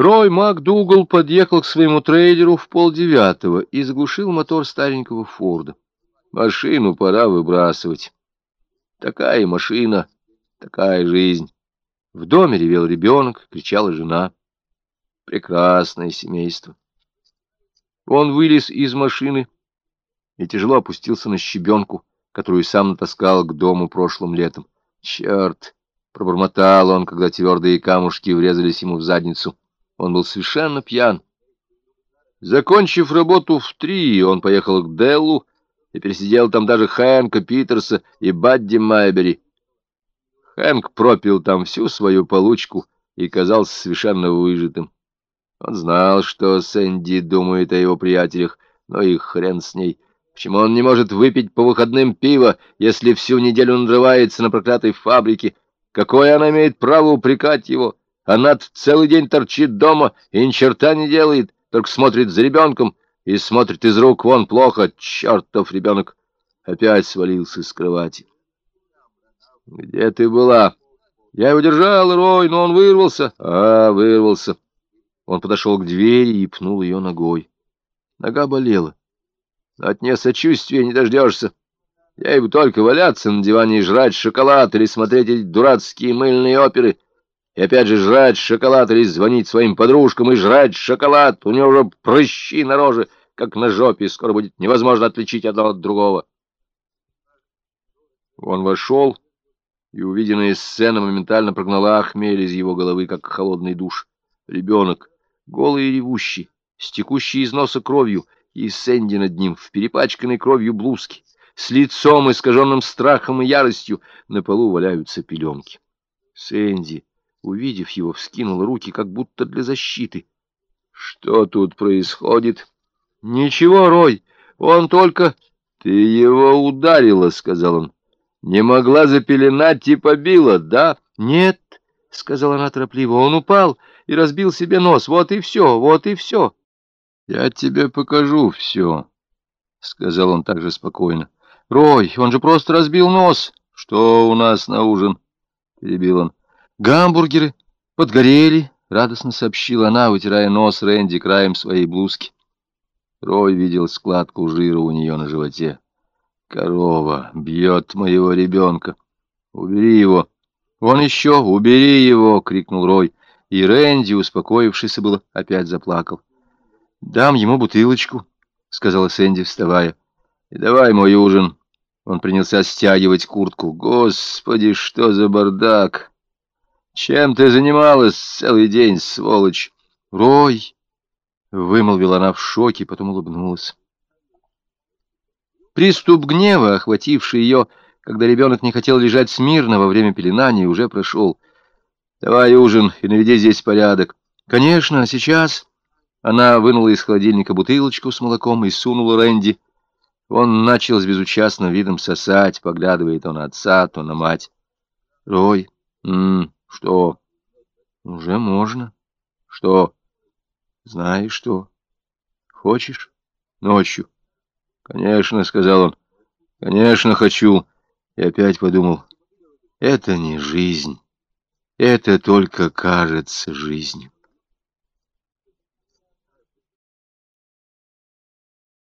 Рой МакДугал подъехал к своему трейдеру в полдевятого и заглушил мотор старенького Форда. Машину пора выбрасывать. Такая машина, такая жизнь. В доме ревел ребенок, кричала жена. Прекрасное семейство. Он вылез из машины и тяжело опустился на щебенку, которую сам натаскал к дому прошлым летом. Черт! Пробормотал он, когда твердые камушки врезались ему в задницу. Он был совершенно пьян. Закончив работу в три, он поехал к Деллу и пересидел там даже Хэнка Питерса и Бадди Майбери. Хэнк пропил там всю свою получку и казался совершенно выжатым. Он знал, что Сэнди думает о его приятелях, но и хрен с ней. Почему он не может выпить по выходным пиво, если всю неделю надрывается на проклятой фабрике, Какое она имеет право упрекать его? Она целый день торчит дома и ни черта не делает, только смотрит за ребенком и смотрит из рук вон плохо. Чертов ребенок опять свалился с кровати. «Где ты была?» «Я его держал, Рой, но он вырвался». «А, вырвался». Он подошел к двери и пнул ее ногой. Нога болела. От нее сочувствия не дождешься. Я и только валяться на диване и жрать шоколад или смотреть эти дурацкие мыльные оперы. И опять же жрать шоколад или звонить своим подружкам и жрать шоколад. У него уже прыщи на роже, как на жопе, скоро будет невозможно отличить одно от другого. Он вошел, и увиденная сцена моментально прогнала хмель из его головы, как холодный душ. Ребенок, голый и ревущий, с текущей из носа кровью, и Сэнди над ним в перепачканной кровью блузке с лицом, искаженным страхом и яростью, на полу валяются пеленки. Сэнди, увидев его, вскинул руки, как будто для защиты. — Что тут происходит? — Ничего, Рой, он только... — Ты его ударила, — сказал он. — Не могла запеленать и побила, да? — Нет, — сказала она торопливо, — он упал и разбил себе нос. Вот и все, вот и все. — Я тебе покажу все, — сказал он также спокойно. — Рой, он же просто разбил нос. Что у нас на ужин? Перебил он. Гамбургеры подгорели, радостно сообщила она, вытирая нос Рэнди краем своей блузки. Рой видел складку жира у нее на животе. Корова бьет моего ребенка. Убери его. Вон еще, убери его, крикнул Рой. И Рэнди, успокоившийся было, опять заплакал. «Дам ему бутылочку», — сказала Сэнди, вставая. «И давай мой ужин». Он принялся стягивать куртку. «Господи, что за бардак! Чем ты занималась целый день, сволочь?» «Рой!» — вымолвила она в шоке, потом улыбнулась. Приступ гнева, охвативший ее, когда ребенок не хотел лежать смирно во время пеленания, уже прошел. «Давай ужин и наведи здесь порядок». «Конечно, сейчас...» Она вынула из холодильника бутылочку с молоком и сунула Рэнди. Он начал с безучастным видом сосать, поглядывая то на отца, то на мать. «Рой, м -м, что?» «Уже можно». «Что?» «Знаешь что? Хочешь? Ночью?» «Конечно», — сказал он. «Конечно, хочу». И опять подумал. «Это не жизнь. Это только кажется жизнью».